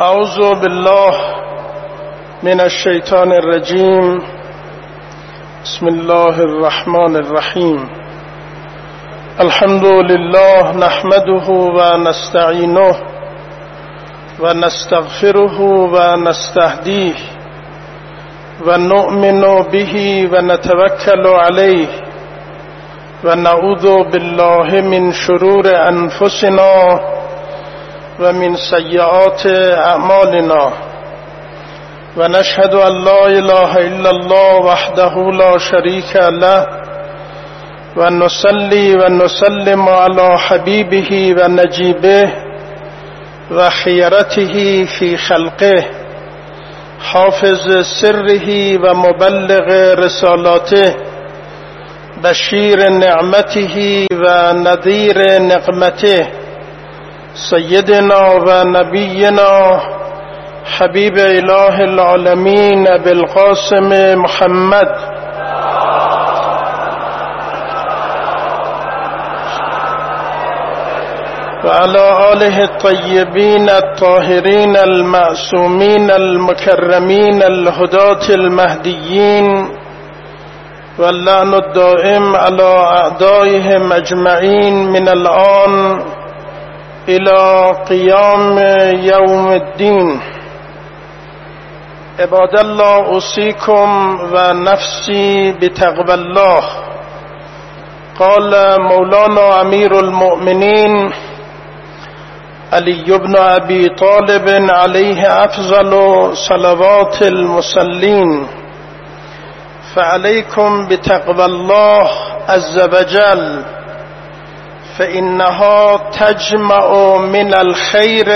أعوذ بالله من الشيطان الرجيم. بسم الله الرحمن الرحيم. الحمد لله نحمده ونستعينه ونستغفره ونستهديه ونؤمن به ونتوكل عليه ونعوذ بالله من شرور أنفسنا ومن سيئات أعمالنا ونشهد أن لا إله إلا الله وحده لا شريك له ونصلي ونسلم على حبيبه ونجيبه وخيرته في خلقه حافظ سره ومبلغ رسالاته بشير نعمته ونذير نقمته. سيدنا ونبينا حبيب إله العالمين بالقاسم محمد. وعلى آله الطيبين الطاهرين المعصومين المكرمين الهداة المهديين واللعن الدائم على أعدائهم أجمعين من الآن. إلى قيام يوم الدين. عباد الله أوصيكم ونفسي بتقوى الله. قال مولانا أمير المؤمنين علي بن أبي طالب عليه أفضل صلوات المصلين. فعليكم بتقوى الله عز وجل. فإنها تجمع من الخير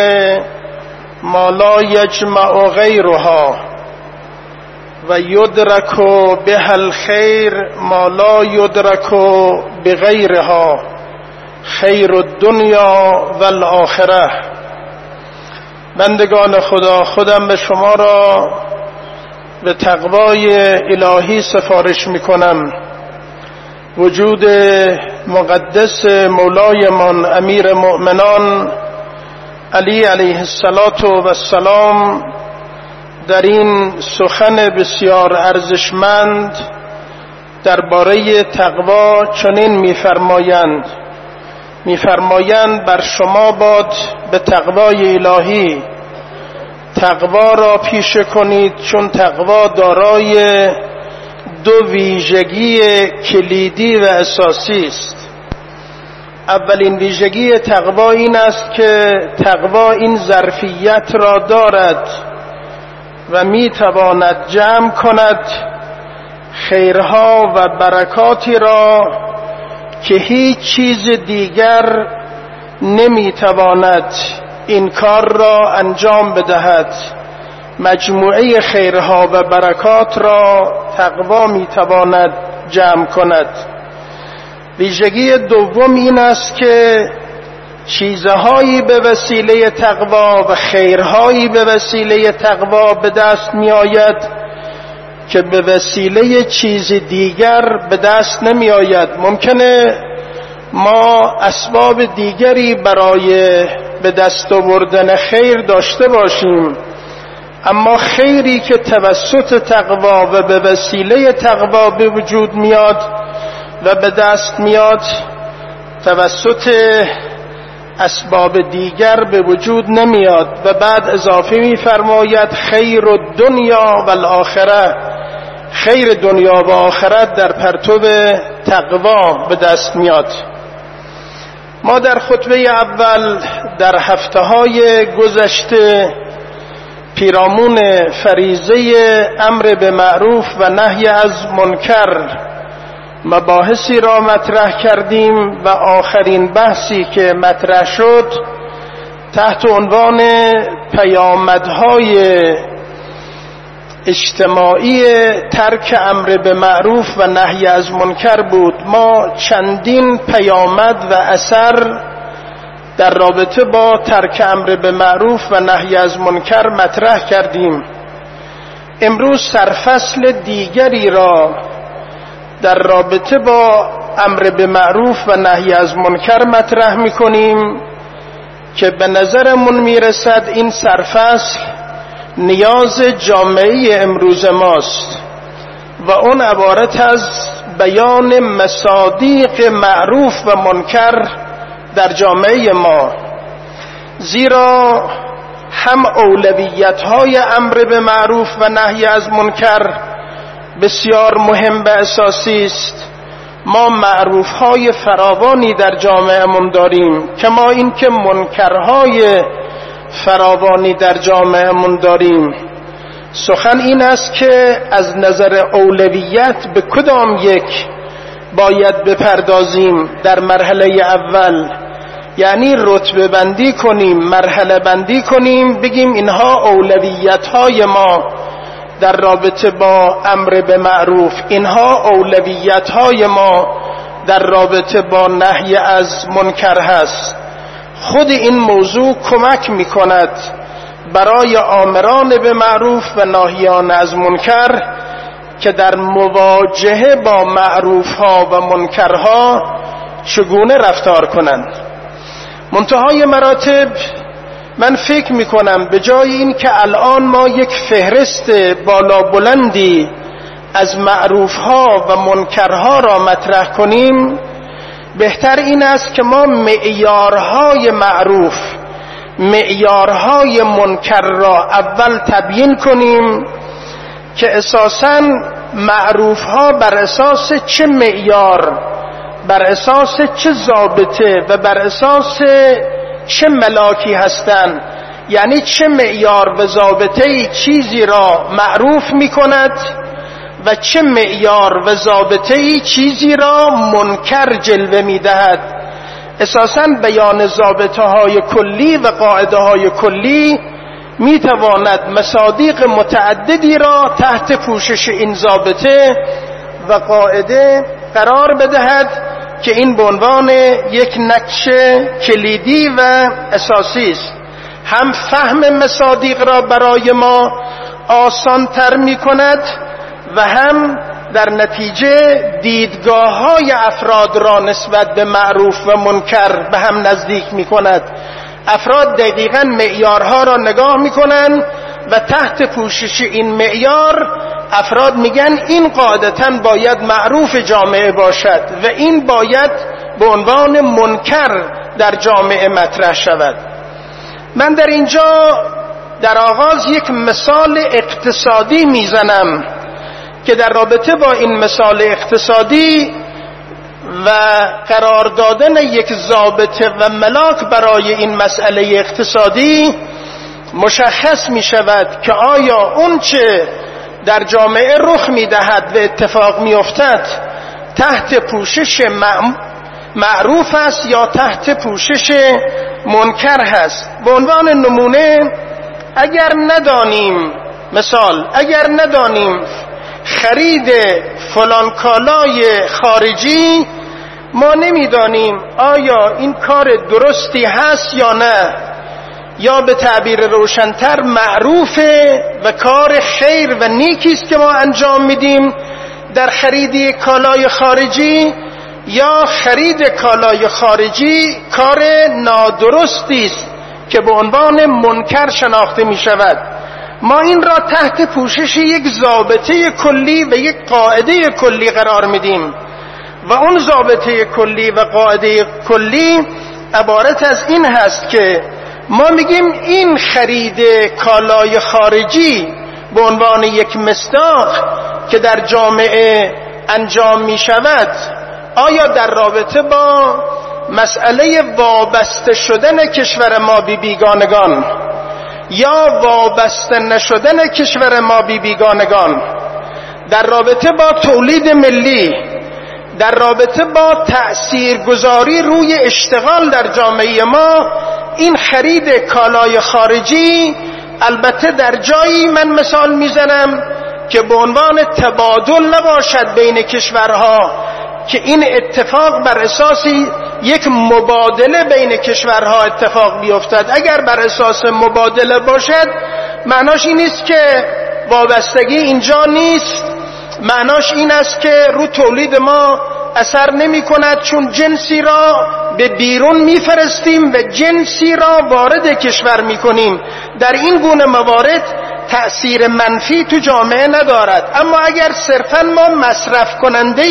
ما لا يجمع غيرها ويدرك بها الخير ما لا يدرك بغيرها خیر الدنیا و الاخره بندگان خدا خودم به شما را به تقوای الهی سفارش می کنم وجود مقدس مولایمان امیر مؤمنان علی علیه السلام در این سخن بسیار ارزشمند درباره تقوا چنین میفرمایند. میفرمایند بر شما باد به تقوای الهی. تقوا را پیشه کنید چون تقوا دارای دو ویژگی کلیدی و اساسی است. اولین ویژگی تقوا این است که تقوا این ظرفیت را دارد و می تواند جمع کند خیرها و برکاتی را که هیچ چیز دیگر نمی تواند این کار را انجام بدهد. مجموعه خیرها و برکات را تقوا می تواند جمع کند. ویژگی دوم این است که چیزهایی به وسیله تقوا و خیرهایی به وسیله تقوا به دست می آید که به وسیله چیز دیگر به دست نمی آید ممکنه ما اسباب دیگری برای به دست آوردن خیر داشته باشیم. اما خیری که توسط تقوا و به وسیله تقوا به وجود میاد و به دست میاد توسط اسباب دیگر به وجود نمیاد و بعد اضافه میفرماید خیر دنیا و الاخره خیر دنیا و آخرت در پرتو تقوا به دست میاد. ما در خطبه اول در هفته های گذشته پیرامون فریزه امر به معروف و نهی از منکر مباحثی را مطرح کردیم و آخرین بحثی که مطرح شد تحت عنوان پیامدهای اجتماعی ترک امر به معروف و نهی از منکر بود. ما چندین پیامد و اثر در رابطه با ترک امر به معروف و نهی از منکر مطرح کردیم. امروز سرفصل دیگری را در رابطه با امر به معروف و نهی از منکر مطرح می‌کنیم که به نظرمون می‌رسد این سرفصل نیاز جامعه امروز ماست و اون عبارت از بیان مصادیق معروف و منکر در جامعه ما زیرا هم اولویت های امر به معروف و نهی از منکر بسیار مهم و اساسی است. ما معروف های فراوانی در جامعهمون داریم که ما این که منکرهای فراوانی در جامعهمون داریم. سخن این است که از نظر اولویت به کدام یک باید بپردازیم؟ در مرحله اول یعنی رتبه بندی کنیم مرحله بندی کنیم بگیم اینها اولویت های ما در رابطه با امر به معروف. اینها اولویت های ما در رابطه با نهی از منکر هست. خود این موضوع کمک می کند برای آمران به معروف و ناهیان از منکر که در مواجهه با معروف ها و منکرها چگونه رفتار کنند. منتهای مراتب من فکر می کنم به جای این که الان ما یک فهرست بالا بلندی از معروف ها و منکرها را مطرح کنیم بهتر این است که ما معیارهای معروف معیارهای منکر را اول تبیین کنیم که اساسا معروف ها بر اساس چه معیار بر اساس چه ضابطه و بر اساس چه ملاکی هستند؟ یعنی چه معیار و ضابطه چیزی را معروف می کند و چه معیار و ضابطه چیزی را منکر جلوه می دهد اساسا بیان ضابطه های کلی و قاعده های کلی می تواند مصادیق متعددی را تحت پوشش این ضابطه و قاعده قرار بدهد. که این به عنوان یک نقش کلیدی و اساسی است. هم فهم مصادیق را برای ما آسان تر می کند و هم در نتیجه دیدگاه های افراد را نسبت به معروف و منکر به هم نزدیک می کند افراد دقیقا معیارها را نگاه می کنند و تحت پوشش این معیار افراد میگن این قاعدتا باید معروف جامعه باشد و این باید به عنوان منکر در جامعه مطرح شود. من در اینجا در آغاز یک مثال اقتصادی می‌زنم که در رابطه با این مثال اقتصادی و قرار دادن یک ضابطه و ملاک برای این مسئله اقتصادی مشخص می شود که آیا اون چه در جامعه رخ می دهد و اتفاق می افتد تحت پوشش معروف است یا تحت پوشش منکر هست؟ به عنوان نمونه اگر ندانیم مثال اگر ندانیم خرید فلان کالای خارجی ما نمی‌دانیم آیا این کار درستی هست یا نه. یا به تعبیر روشنتر معروفه و کار خیر و نیکی است که ما انجام میدیم در خرید کالای خارجی یا خرید کالای خارجی کار نادرستی است که به عنوان منکر شناخته می شود ما این را تحت پوشش یک ضابطه کلی و یک قاعده کلی قرار میدیم و اون ضابطه کلی و قاعده کلی عبارت از این هست که ما میگیم این خرید کالای خارجی به عنوان یک مصداق که در جامعه انجام می شود آیا در رابطه با مسئله وابسته شدن کشور ما بی بیگانگان یا وابسته نشدن کشور ما بی بیگانگان در رابطه با تولید ملی در رابطه با تأثیر گذاری روی اشتغال در جامعه ما این خرید کالای خارجی البته در جایی من مثال می‌زنم که به عنوان تبادل نباشد بین کشورها که این اتفاق بر اساسی یک مبادله بین کشورها اتفاق بیفتد. اگر بر اساس مبادله باشد معناش این است که وابستگی اینجا نیست. معناش این است که رو تولید ما اثر نمی کند چون جنسی را به بیرون میفرستیم و جنسی را وارد کشور می‌کنیم در این گونه موارد تأثیر منفی تو جامعه ندارد. اما اگر صرفا ما مصرف کننده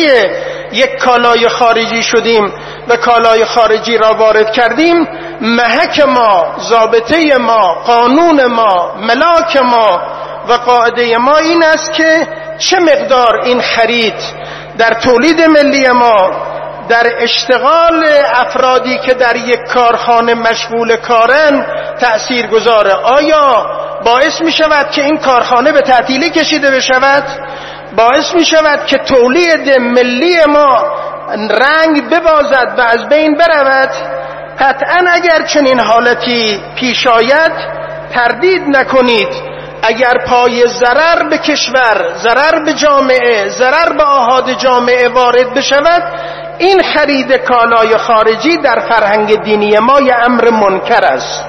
یک کالای خارجی شدیم و کالای خارجی را وارد کردیم محک ما ضابطه ما قانون ما ملاک ما و قاعده ما این است که چه مقدار این خرید در تولید ملی ما در اشتغال افرادی که در یک کارخانه مشغول کارن تأثیر گذاره آیا باعث می شود که این کارخانه به تعطیلی کشیده بشود؟ باعث می شود که تولید ملی ما رنگ ببازد و از بین برود؟ قطعا اگر چنین حالتی پیش آید تردید نکنید. اگر پای ضرر به کشور ضرر به جامعه ضرر به آهاد جامعه وارد بشود این خرید کالای خارجی در فرهنگ دینی ما یه امر منکر است.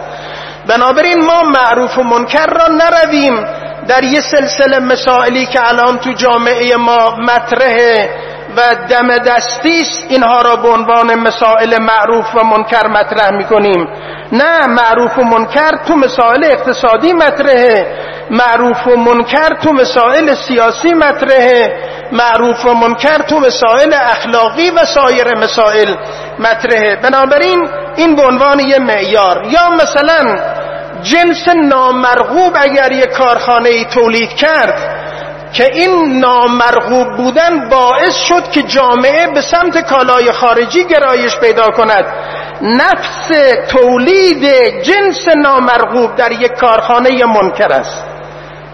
بنابراین ما معروف و منکر را نرویم. در یه سلسله مسائلی که الان تو جامعه ما مطرحه و دم دستیست اینها را به عنوان مسائل معروف و منکر مطرح می‌کنیم. نه معروف و منکر تو مسائل اقتصادی مطرحه. معروف و منکر تو مسائل سیاسی مطرحه. معروف و منکر تو مسائل اخلاقی و سایر مسائل مطرحه. بنابراین این به عنوان یه معیار. یا مثلا جنس نامرغوب اگر یه کارخانه ای تولید کرد که این نامرغوب بودن باعث شد که جامعه به سمت کالای خارجی گرایش پیدا کند. نفس تولید جنس نامرغوب در یک کارخانه منکر است.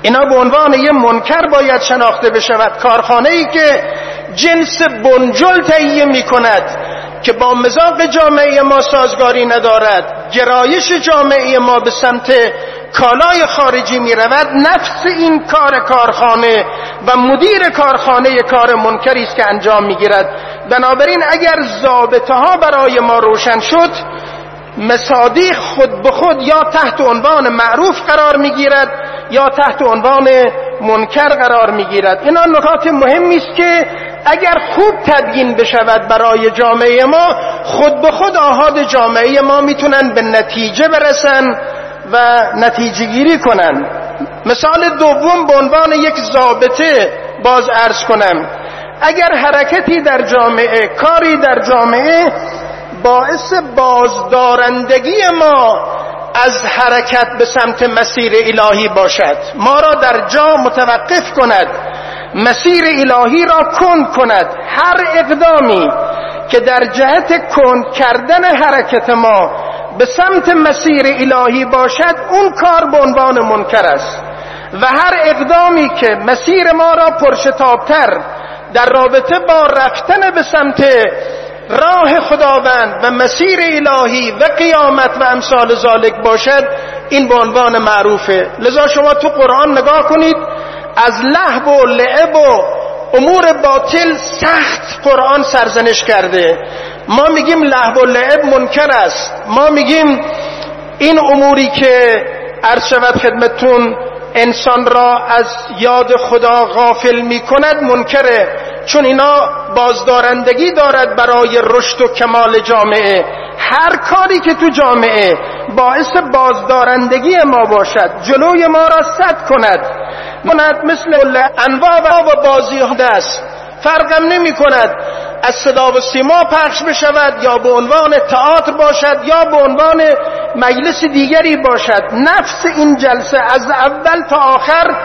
اینا به عنوان یه منکر باید شناخته بشود. کارخانه ای که جنس بنجل تهیه می کند که با مزاق جامعه ما سازگاری ندارد. گرایش جامعه ما به سمت کالای خارجی می رود نفس این کار کارخانه و مدیر کارخانه کار منکری است که انجام می گیرد بنابراین اگر ضابطه ها برای ما روشن شد مسادی خود به خود یا تحت عنوان معروف قرار می گیرد یا تحت عنوان منکر قرار می گیرد اینا نکات مهمی است که اگر خوب تدگین بشود برای جامعه ما خود به خود آهاد جامعه ما می‌تونن به نتیجه برسن. و نتیجه گیری کنن. مثال دوم به عنوان یک ضابطه باز ارز کنم. اگر حرکتی در جامعه کاری در جامعه باعث بازدارندگی ما از حرکت به سمت مسیر الهی باشد. ما را در جا متوقف کند. مسیر الهی را کند کند. هر اقدامی که در جهت کند کردن حرکت ما به سمت مسیر الهی باشد اون کار به عنوان منکر است. و هر اقدامی که مسیر ما را پرشتابتر در رابطه با رفتن به سمت راه خداوند و مسیر الهی و قیامت و امثال ذالک باشد این به عنوان معروفه. لذا شما تو قرآن نگاه کنید از لحب و لعب و امور باطل سخت قرآن سرزنش کرده. ما میگیم لحب و لعب منکر است. ما میگیم این اموری که عرض شود خدمتون انسان را از یاد خدا غافل می‌کند منکره. چون اینا بازدارندگی دارد برای رشد و کمال جامعه. هر کاری که تو جامعه باعث بازدارندگی ما باشد جلوی ما را صد کند. کند مثل انواع و بازی است. فرقم نمی کند از صدا و سیما پخش بشود یا به عنوان تئاتر باشد یا به عنوان مجلس دیگری باشد. نفس این جلسه از اول تا آخر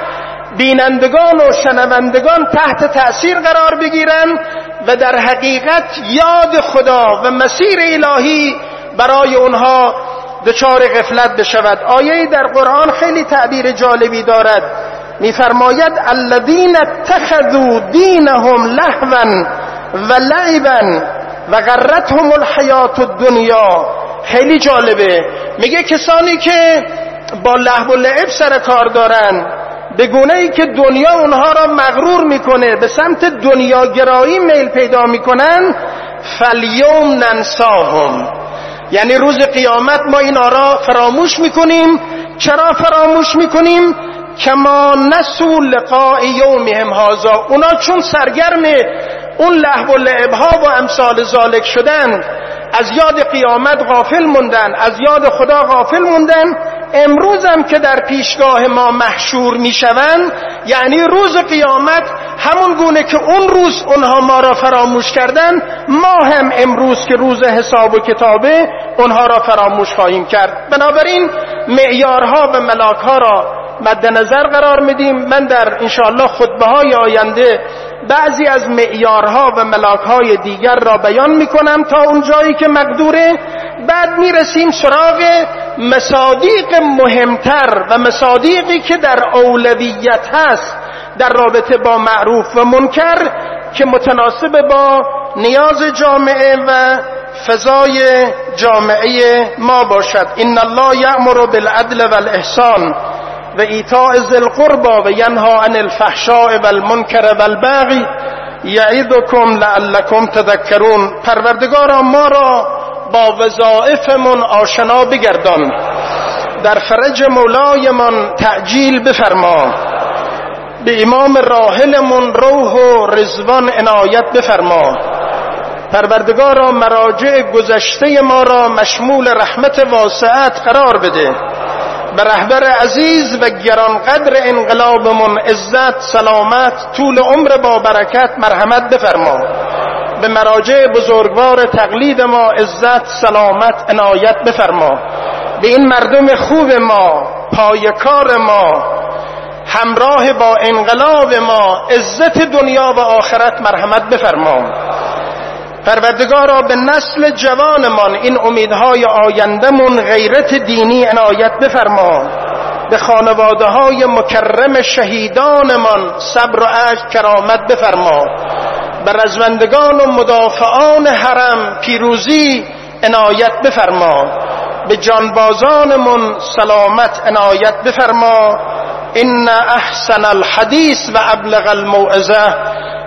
بینندگان و شنوندگان تحت تأثیر قرار بگیرند و در حقیقت یاد خدا و مسیر الهی برای اونها دچار غفلت بشود. آیه در قرآن خیلی تعبیر جالبی دارد. میفرماید الذین اتخذوا دینهم لهوا و لعبا و غرتهم الحیات الدنیا. خیلی جالبه. میگه کسانی که با لحو و لعب سر کار دارن به گونه ای که دنیا اونها را مغرور می‌کنه به سمت دنیاگرایی میل پیدا می‌کنن فلیوم ننساهم. یعنی روز قیامت ما این را فراموش می‌کنیم. چرا فراموش می‌کنیم؟ کما نسو لقاء یومهم هازا اونا چون سرگرم اون لحو و لعبها و امثال ذالک شدن. از یاد قیامت غافل موندن از یاد خدا غافل موندن. امروزم که در پیشگاه ما محشور می‌شوند یعنی روز قیامت همون گونه که اون روز اونها ما را فراموش کردن ما هم امروز که روز حساب و کتابه اونها را فراموش خواهیم کرد. بنابراین معیارها و ملاکها را مد نظر قرار میدیم. من در انشاءالله خطبه های آینده بعضی از معیارها و ملاکهای دیگر را بیان می‌کنم تا اون جایی که مقدوره. بعد می‌رسیم سراغ مصادیق مهمتر و مصادیقی که در اولویت هست در رابطه با معروف و منکر که متناسب با نیاز جامعه و فضای جامعه ما باشد. ان الله یأمر بالعدل والاحسان. و ایتاء ذی القربى و ینها عن الفحشاء والمنکر والبغی یعیدکم لعلکم تذکرون. پروردگارا ما را با وظائفمون آشنا بگردان. در فرج مولایمان تعجیل بفرما. به امام راحلمون روح و رزوان عنایت بفرما. پروردگارا مراجع گذشته ما را مشمول رحمت واسعت قرار بده. به رهبر عزیز و گرانقدر انقلابمون عزت سلامت طول عمر با برکت مرحمت بفرما. به مراجع بزرگوار تقلید ما عزت سلامت عنایت بفرما. به این مردم خوب ما پایکار ما همراه با انقلاب ما عزت دنیا و آخرت مرحمت بفرما. پروردگارا به نسل جوانمان این امیدهای آیندهمون غیرت دینی عنایت بفرما. به خانواده های مکرم شهیدانمان صبر و عجل کرامت بفرما. به رزمندگان و مدافعان حرم پیروزی عنایت بفرما. به جانبازانمون سلامت عنایت بفرما. ان احسن الحدیث و ابلغ الموعظه.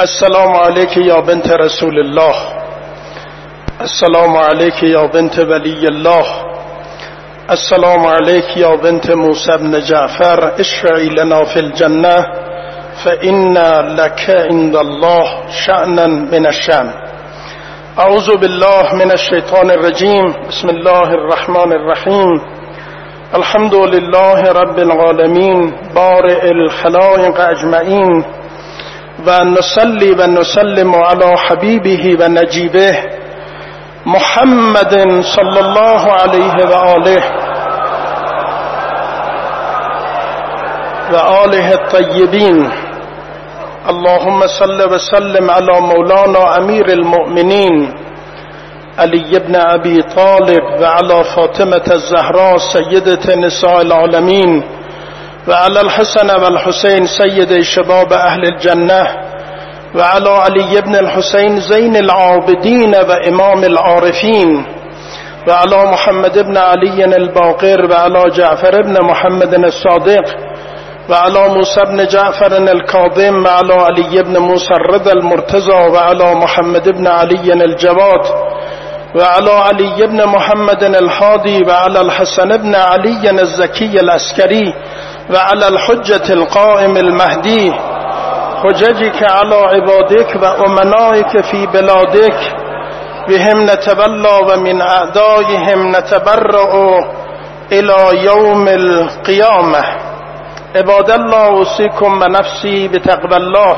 السلام عليك يا بنت رسول الله السلام عليك يا بنت ولي الله السلام عليك يا بنت موسى بن جعفر اشفعي لنا في الجنة فإن لك عند الله شأنا من الشام أعوذ بالله من الشيطان الرجيم بسم الله الرحمن الرحيم الحمد لله رب العالمين بارئ الخلائق أجمعين و نصلي و نسلم على حبيبه و نجيبه محمد صلى الله عليه و آله و آله الطيبين اللهم صل وسلم على مولانا امير المؤمنين علي بن ابي طالب وعلى فاطمه الزهراء سيده نساء العالمين وعلى الحسن والحسين سيد شباب أهل الجنة وعلى علي بن الحسين زين العابدين وإمام العارفين وعلى محمد بن علي الباقر وعلى جعفر بن محمد الصادق وعلى موسى بن جعفر الكاظم وعلى علي بن موسى الرضا المرتضى وعلى محمد بن علي الجواد وعلى علي بن محمد الحادي وعلى الحسن بن علي الزكي العسكري وعلى الحجة القائم المهدي حججك على عبادك وأمنائك في بلادك. بهم نتبلى ومن أعدائهم نتبرأ إلى يوم القيامة. عباد الله أوصيكم ونفسي بتقوى الله.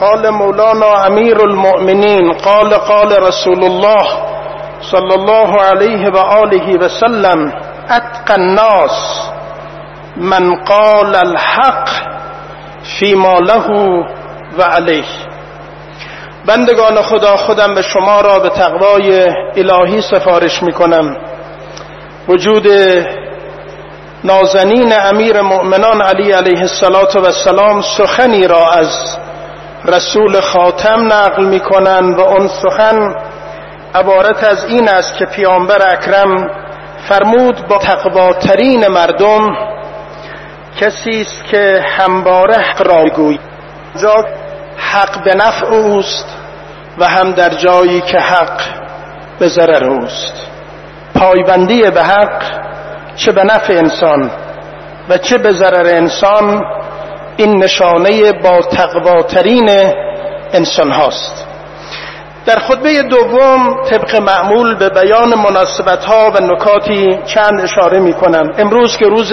قال مولانا أمير المؤمنين قال قال رسول الله صلى الله عليه وآله وسلم أتقى الناس. من قال الحق فيما له و علیه بندگان خدا خودم به شما را به تقوای الهی سفارش می کنم وجود نازنین امیر مؤمنان علی علیه السلام سخنی را از رسول خاتم نقل می کنند و اون سخن عبارت از این است که پیامبر اکرم فرمود با تقواترین مردم کسی است که همباره حق را گوید جا حق به نفع اوست و هم در جایی که حق به ضرر اوست. پایبندی به حق چه به نفع انسان و چه به ضرر انسان این نشانه با تقواترین انسان هاست. در خطبه دوم طبق معمول به بیان مناسبت ها و نکاتی چند اشاره می کنم امروز که روز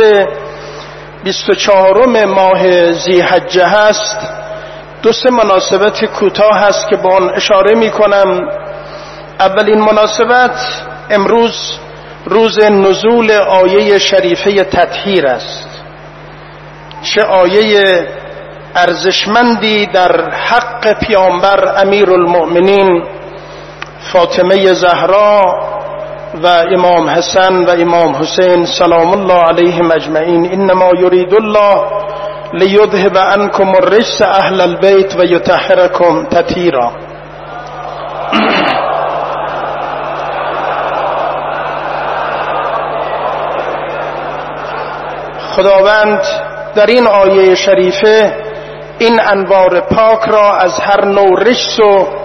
24 ماه زیحجه هست. دو سه مناسبت کوتاه هست که با آن اشاره می کنم اولین مناسبت امروز روز نزول آیه شریفه تطهیر است. چه آیه ارزشمندی در حق پیامبر امیر المؤمنین فاطمه زهرا و امام حسن و امام حسین سلام الله علیهم اجمعین انما یرید الله لیذهب عنکم الرجس اهل البیت و یطهرکم تطهیرا خداوند در این آیه شریفه این انوار پاک را از هر نوع رجس و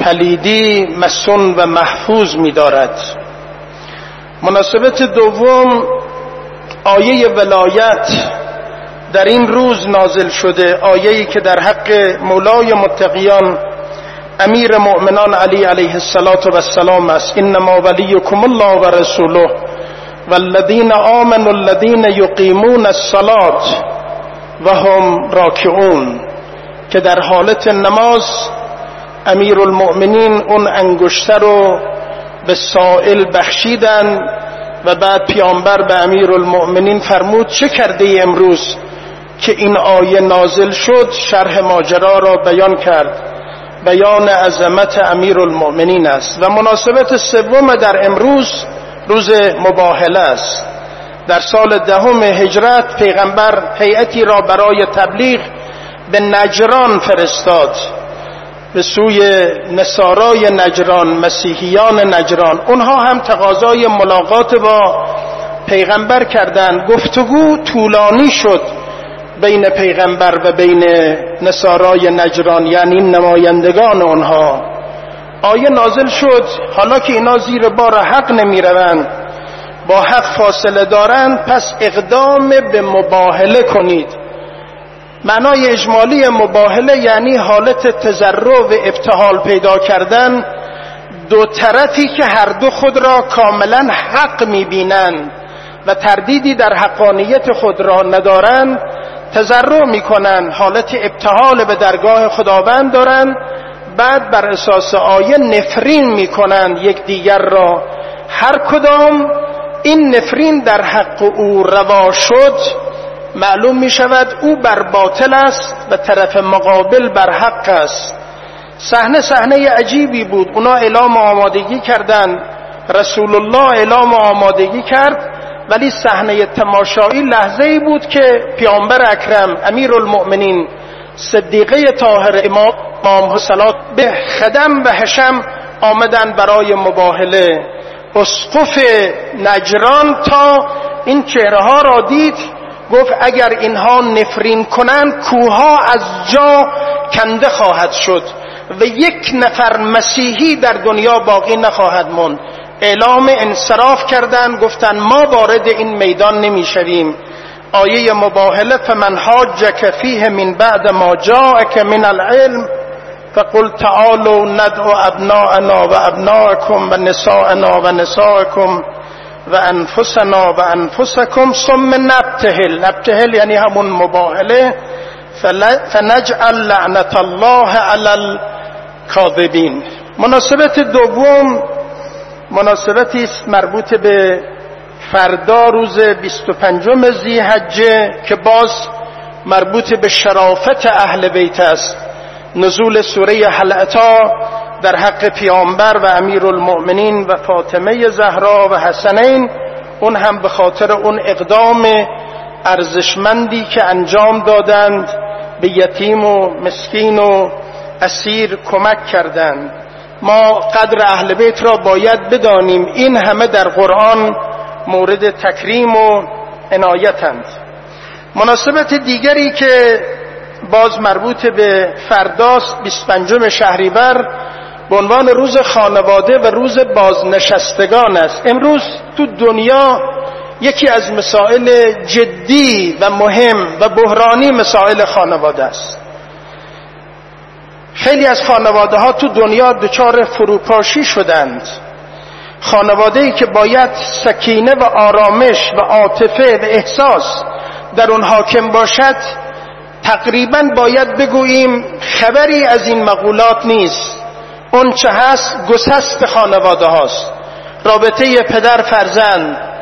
پلیدی مسون و محفوظ می دارد مناسبت دوم آیه ولایت در این روز نازل شده آیه‌ای که در حق مولای متقیان امیر مؤمنان علی علیه السلام است. انما ولیکم الله و رسوله والذین آمنوا الذین یقیمون الصلاة و هم راکعون که در حالت نماز امیر المؤمنین اون انگشتر رو به سائل بخشیدن و بعد پیامبر به امیر المؤمنین فرمود چه کرده امروز که این آیه نازل شد؟ شرح ماجرا را بیان کرد. بیان عظمت امیر المؤمنین است و مناسبت سوم در امروز روز مباهله است. در سال دهم هجرت پیغمبر هیئتی را برای تبلیغ به نجران فرستاد. به سوی نصارای نجران مسیحیان نجران اونها هم تقاضای ملاقات با پیغمبر کردند. گفتگو طولانی شد بین پیغمبر و بین نصارای نجران یعنی نمایندگان آنها آیه نازل شد حالا که اینا زیر بار حق نمی روند با حق فاصله دارند پس اقدام به مباهله کنید. معنای اجمالی مباهله یعنی حالت تذرع و ابتحال پیدا کردن دو طرفی که هر دو خود را کاملا حق می‌بینند و تردیدی در حقانیت خود را ندارند تذرع می‌کنند حالت ابتحال به درگاه خداوند دارند بعد بر اساس آیه نفرین می‌کنند یک دیگر را. هر کدام این نفرین در حق او روا شد معلوم می شود او بر باطل است و طرف مقابل بر حق است. صحنه صحنه عجیبی بود. اونا اعلام آمادگی کردند. رسول الله اعلام آمادگی کرد ولی صحنه تماشایی لحظه ای بود که پیامبر اکرم امیر المؤمنین صدیقه طاهر امام حسنات به خدم و حشم آمدن برای مباهله. اسقف نجران تا این چهره ها را دید گفت اگر اینها نفرین کنند کوها از جا کنده خواهد شد و یک نفر مسیحی در دنیا باقی نخواهد موند. اعلام انصراف کردند گفتند ما وارد این میدان نمی‌شویم. آیه مباهله فمن حاجک فیه من بعد ما جاءک من العلم فقل تعالوا ندعو ابناءنا و ابناءکم و نساءنا و نساءکم. و انفسنا و انفسکم ثم نبتهل. نبتهل یعنی همون مباهله. فنجعل لعنت الله علی الكاذبین مناسبت دوم مناسبتی است مربوط به فردا روز 25 زیحجه که باز مربوط به شرافت اهل بیت است. نزول سوره حلعتا در حق پیامبر و امیر المؤمنین و فاطمه زهرا و حسنین اون هم به خاطر اون اقدام ارزشمندی که انجام دادند به یتیم و مسکین و اسیر کمک کردند. ما قدر اهل بیت را باید بدانیم این همه در قرآن مورد تکریم و عنایتند. مناسبت دیگری که باز مربوط به فرداست 25 شهریور به عنوان روز خانواده و روز بازنشستگان است. امروز تو دنیا یکی از مسائل جدی و مهم و بحرانی مسائل خانواده است. خیلی از خانواده ها تو دنیا دچار فروپاشی شدند. خانواده ای که باید سکینه و آرامش و عاطفه و احساس در اون حاکم باشد تقریبا باید بگوییم خبری از این مقولات نیست. اون چه هست گسست خانواده هاست. رابطه پدر فرزند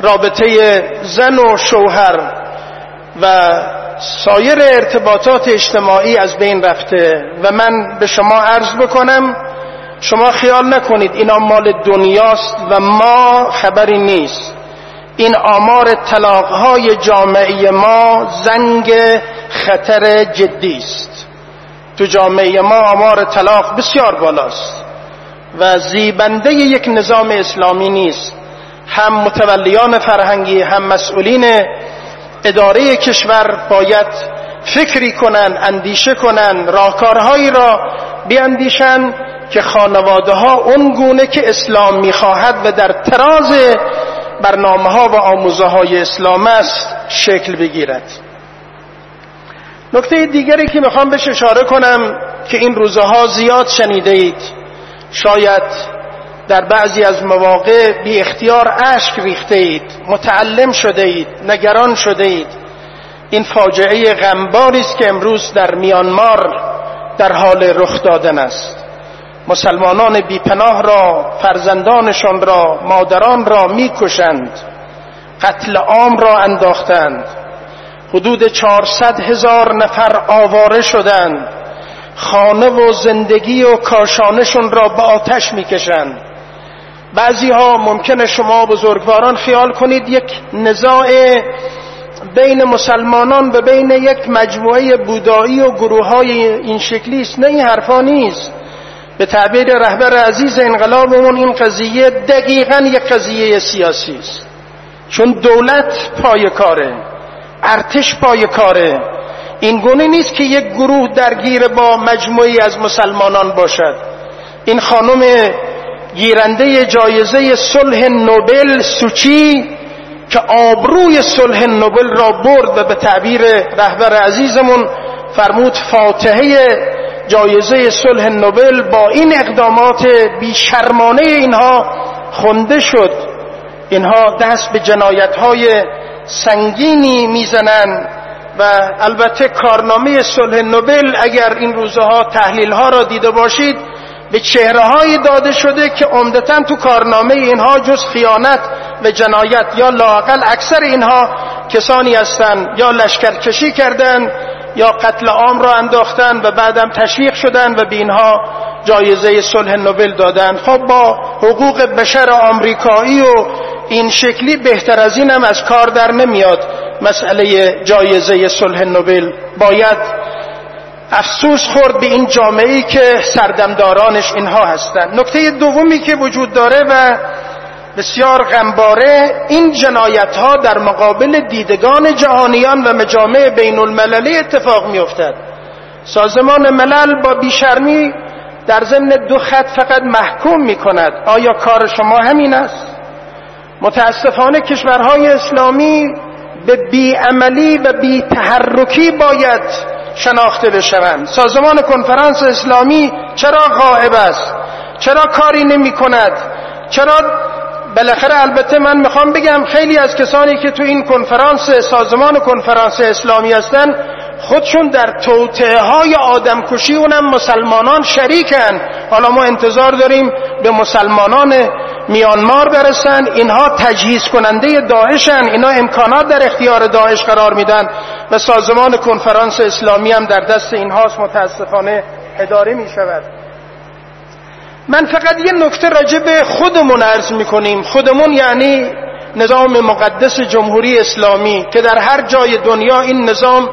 رابطه زن و شوهر و سایر ارتباطات اجتماعی از بین رفته و من به شما عرض بکنم شما خیال نکنید اینا مال دنیاست و ما خبری نیست. این آمار طلاقهای جامعه ما زنگ خطر جدی است. تو جامعه ما آمار طلاق بسیار بالاست و زیبنده یک نظام اسلامی نیست. هم متولیان فرهنگی هم مسئولین اداره کشور باید فکری کنن اندیشه کنن راهکارهایی را بیاندیشن که خانواده ها اون گونه که اسلام می‌خواهد و در تراز برنامه ها و آموزه های اسلام است شکل بگیرد. نکته دیگری که می‌خوام بهش اشاره کنم که این روزها زیاد شنیده اید شاید در بعضی از مواقع بی اختیار اشک ریخته اید متعلم شده اید نگران شده اید این فاجعه غمباری است که امروز در میانمار در حال رخ دادن است. مسلمانان بیپناه را فرزندانشان را مادران را می‌کشند. قتل عام را انداختند. حدود چهارصد هزار نفر آواره شدند. خانه و زندگی و کاشانشون را به آتش می‌کشند. بعضی ها ممکنه شما بزرگواران خیال کنید یک نزاع بین مسلمانان و بین یک مجموعه بودایی و گروه های این شکلی است. نه این حرفا نیست. به تعبیر رهبر عزیز انقلابمون این قضیه دقیقا یک قضیه سیاسی است. چون دولت پای کاره. ارتش پای کاره. این گونه نیست که یک گروه درگیر با مجموعی از مسلمانان باشد. این خانم گیرنده جایزه صلح نوبل سوچی که آبروی صلح نوبل را برد و به تعبیر رهبر عزیزمون فرمود فاتحه جایزه صلح نوبل با این اقدامات بیشرمانه اینها خونده شد. اینها دست به جنایت های سنگینی می‌زنند و البته کارنامه صلح نوبل اگر این روزها تحلیل ها را دیده باشید به چهره های داده شده که عمدتا تو کارنامه اینها جز خیانت و جنایت یا لاقل اکثر اینها کسانی هستند یا لشکرکشی کردند یا قتل عام را انداختن و بعدم تشویق شدن و به اینها جایزه صلح نوبل دادن. خب با حقوق بشر آمریکایی و این شکلی بهتر از اینم از کار در نمیاد. مسئله جایزه صلح نوبل باید افسوس خورد به این جامعه ای که سردمدارانش اینها هستند. نکته دومی که وجود داره و بسیار غمباره این جنایت ها در مقابل دیدگان جهانیان و مجامع بین المللی اتفاق می افتد سازمان ملل با بیشرمی در ضمن دو خط فقط محکوم می کند آیا کار شما همین است؟ متاسفانه کشورهای اسلامی به بیعملی و بی تحرکی باید شناخته بشوند. سازمان کنفرانس اسلامی چرا غائب است؟ چرا کاری نمی کند چرا بالاخره البته من می‌خوام بگم خیلی از کسانی که تو این کنفرانس سازمان کنفرانس اسلامی هستن خودشون در توطعه های آدم کشی اونم مسلمانان شریکن. حالا ما انتظار داریم به مسلمانان میانمار برسن اینها تجهیز کننده داعشن اینها امکانات در اختیار داعش قرار میدن و سازمان کنفرانس اسلامی هم در دست اینهاست متاسفانه اداره می شود من فقط یه نکته راجع به خودمون عرض می کنیم خودمون یعنی نظام مقدس جمهوری اسلامی که در هر جای دنیا این نظام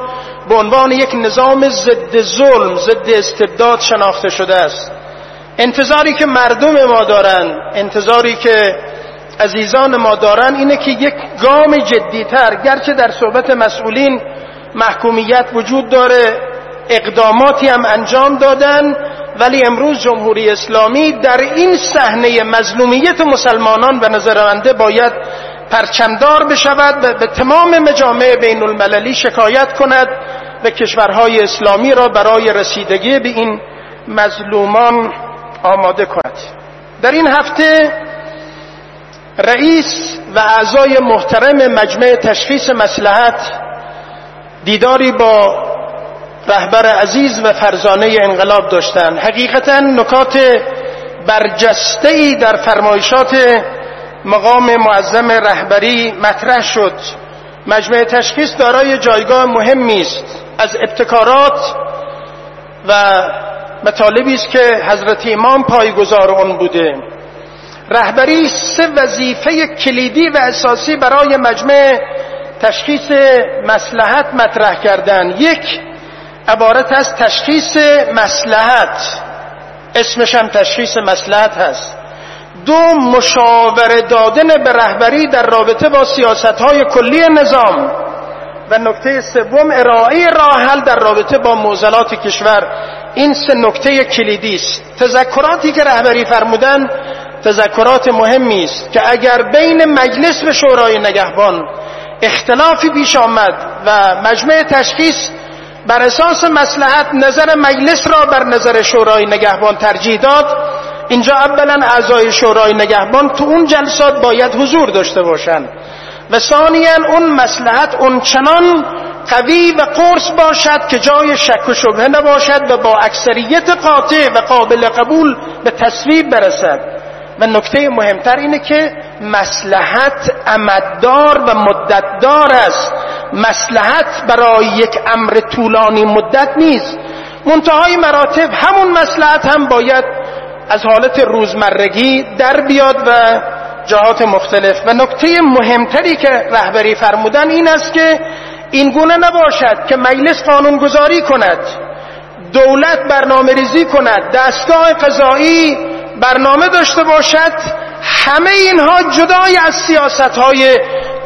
به عنوان یک نظام ضد ظلم ضد استبداد شناخته شده است. انتظاری که مردم ما دارن انتظاری که عزیزان ما دارن اینه که یک گام جدیتر گرچه در صحبت مسئولین محکومیت وجود داره اقداماتی هم انجام دادن ولی امروز جمهوری اسلامی در این صحنه مظلومیت مسلمانان به نظر منده باید پرچمدار بشود و به تمام مجامع بین المللی شکایت کند و کشورهای اسلامی را برای رسیدگی به این مظلومان آماده کند. در این هفته رئیس و اعضای محترم مجمع تشخیص مسلحت دیداری با رهبر عزیز و فرزانه انقلاب داشتند حقیقتا نکات برجسته ای در فرمایشات مقام معظم رهبری مطرح شد. مجمع تشخیص دارای جایگاه مهمی است. از ابتکارات و مطالبی است که حضرت امام پایگزار اون بوده. رهبری سه وظیفه کلیدی و اساسی برای مجمع تشخیص مسلحت مطرح کردن. یک عبارت از تشخیص مسلحت. اسمش هم تشخیص مسلحت هست. دو مشاوره دادن به رهبری در رابطه با سیاست های کلی نظام. و نکته سوم ارائه راه حل در رابطه با موزلات کشور. این سه نکته کلیدی است. تذکراتی که رهبری فرمودن تذکرات مهمی است که اگر بین مجلس و شورای نگهبان اختلافی پیش آمد و مجمع تشخیص بر اساس مسلحت نظر مجلس را بر نظر شورای نگهبان ترجیح داد. اینجا اولا اعضای شورای نگهبان تو اون جلسات باید حضور داشته باشند. و ثانیا اون مسلحت اون چنان قوی و قرص باشد که جای شک و شبهه نباشد و با اکثریت قاطع و قابل قبول به تصویب برسد. و نکته مهمتر اینه که مسلحت امددار و مدتدار است. مسلحت برای یک امر طولانی مدت نیست. منتهای مراتب همون مسلحت هم باید از حالت روزمرگی در بیاد و جهات مختلف. و نکته مهمتری که رهبری فرمودن این است که این گونه نباشد که مجلس قانونگذاری کند دولت برنامه ریزی کند دستگاه قضایی برنامه داشته باشد همه اینها جدای از سیاست های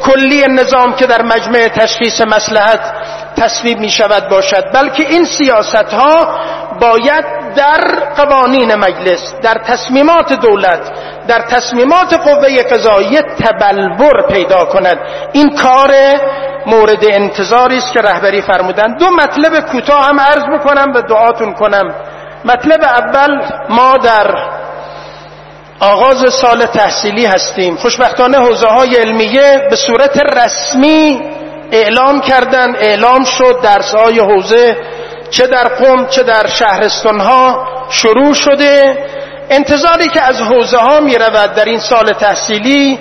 کلی نظام که در مجمع تشخیص مسلحت تصویب می شود باشد. بلکه این سیاست ها باید در قوانین مجلس در تصمیمات دولت در تصمیمات قوه قضایی تبلور پیدا کند. این کار مورد انتظاری است که رهبری فرمودن دو مطلب کوتاه هم عرض بکنم و دعاتون کنم. مطلب اول ما در آغاز سال تحصیلی هستیم. خوشبختانه حوزه های علمیه به صورت رسمی اعلام کردن اعلام شد درس های حوزه چه در قوم چه در شهرستان ها شروع شده. انتظاری که از حوزه ها می رود در این سال تحصیلی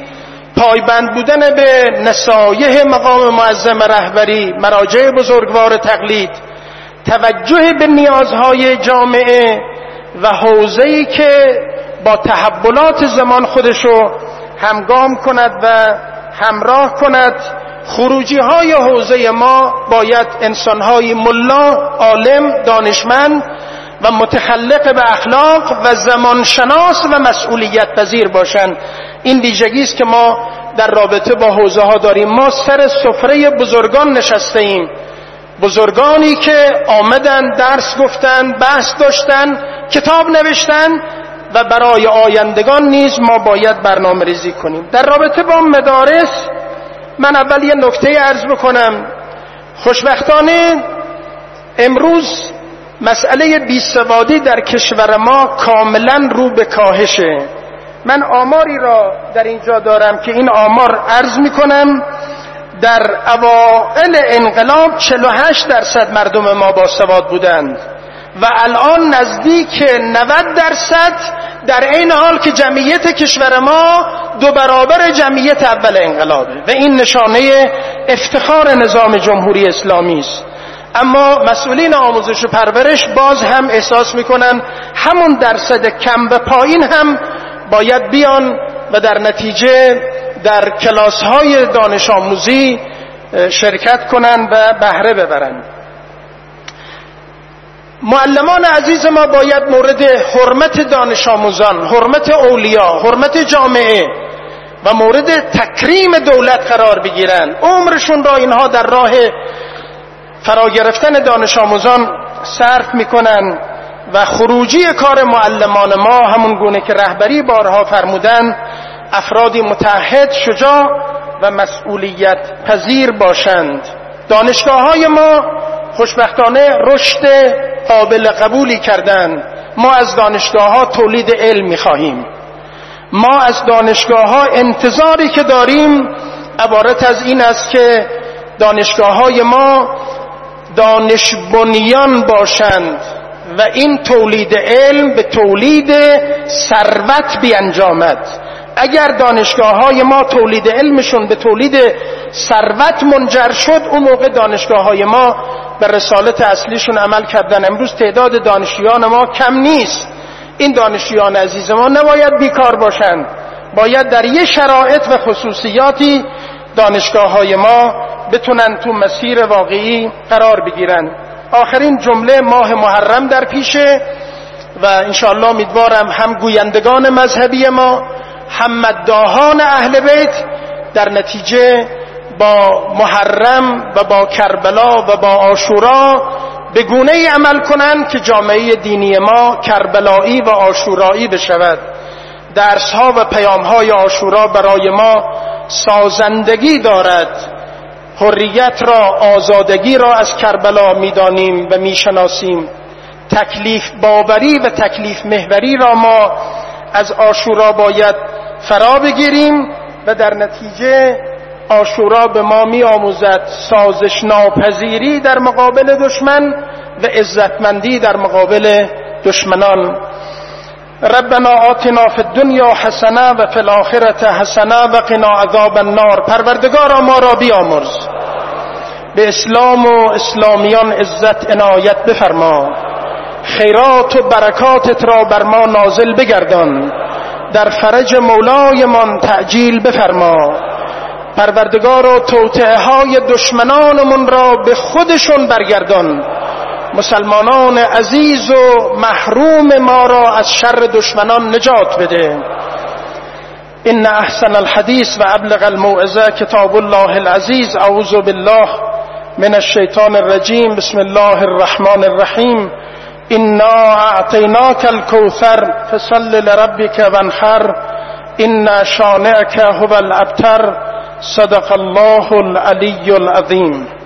پایبند بودن به نصایح مقام معظم رهبری مراجع بزرگوار تقلید توجه به نیازهای جامعه و حوزه‌ای که با تحولات زمان خودشو همگام کند و همراه کند. خروجی های حوزه ما باید انسان های ملا عالم دانشمند و متخلق به اخلاق و زمانشناس و مسئولیت پذیر باشند. این ویژگی است که ما در رابطه با حوزه ها داریم. ما سر سفره بزرگان نشسته ایم بزرگانی که آمدن درس گفتن بحث داشتن کتاب نوشتن و برای آیندگان نیز ما باید برنامه ریزی کنیم. در رابطه با مدارس من اول یه نکته ارز بکنم. خوشبختانه امروز مسئله بیسوادی در کشور ما کاملا رو به کاهشه. من آماری را در اینجا دارم که این آمار ارز می‌کنم. در اوائل انقلاب 48 درصد مردم ما باسواد بودند. و الان نزدیک 90 درصد در این حال که جمعیت کشور ما دو برابر جمعیت اول انقلابه و این نشانه افتخار نظام جمهوری اسلامی است. اما مسئولین آموزش و پرورش باز هم احساس می‌کنن همون درصد کم به پایین هم باید بیان و در نتیجه در کلاس های دانش آموزی شرکت کنند و بهره ببرند معلمان عزیز ما باید مورد حرمت دانش آموزان حرمت اولیا حرمت جامعه و مورد تکریم دولت قرار بگیرند عمرشون را اینها در راه فرا گرفتن دانش آموزان صرف می‌کنن و خروجی کار معلمان ما همون گونه که رهبری بارها فرمودن افرادی متحد شجاع و مسئولیت پذیر باشند. دانشگاه های ما خوشبختانه رشد قابل قبولی کردند ما از دانشگاه ها تولید علم می‌خواهیم. ما از دانشگاه ها انتظاری که داریم عبارت از این است که دانشگاه های ما دانش بنیان باشند و این تولید علم به تولید ثروت بیانجامد. اگر دانشگاه های ما تولید علمشون به تولید ثروت منجر شد اون موقع دانشگاه های ما به رسالت اصلیشون عمل کردن. امروز تعداد دانشیان ما کم نیست. این دانشیان عزیز ما نباید بیکار باشند. باید در یه شرایط و خصوصیاتی دانشگاه های ما بتونن تو مسیر واقعی قرار بگیرن. آخرین جمله ماه محرم در پیشه و انشاءالله امیدوارم هم گویندگان مذهبی ما هم مداهان اهل بیت در نتیجه با محرم و با کربلا و با آشورا به گونه ای عمل کنند که جامعه دینی ما کربلایی و آشورایی بشود. درس ها و پیام های آشورا برای ما سازندگی دارد. حریت را آزادگی را از کربلا می‌دانیم و می‌شناسیم. تکلیف باوری و تکلیف محوری را ما از آشورا باید فرا بگیریم و در نتیجه آشورا به ما می آموزد سازش ناپذیری در مقابل دشمن و عزتمندی در مقابل دشمنان. ربنا آتنا فی الدنیا حسنه و فی الاخرت حسنه و قنا عذاب النار. پروردگارا ما را بیامرز. به اسلام و اسلامیان عزت عنایت بفرما. خیرات و برکاتت را بر ما نازل بگردان. در فرج مولایمان تعجیل بفرما. پروردگار و توطعه های دشمنانمون را به خودشون برگردان. مسلمانان عزیز و محروم ما را از شر دشمنان نجات بده. ان احسن الحديث و ابلغ الموعظه کتاب الله العزیز. اعوذ بالله من الشیطان الرجیم. بسم الله الرحمن الرحیم. إنا أعطيناك الكوثر فصل لربك وانحر. إن شانعك هو الأبتر. صدق الله العلي العظيم.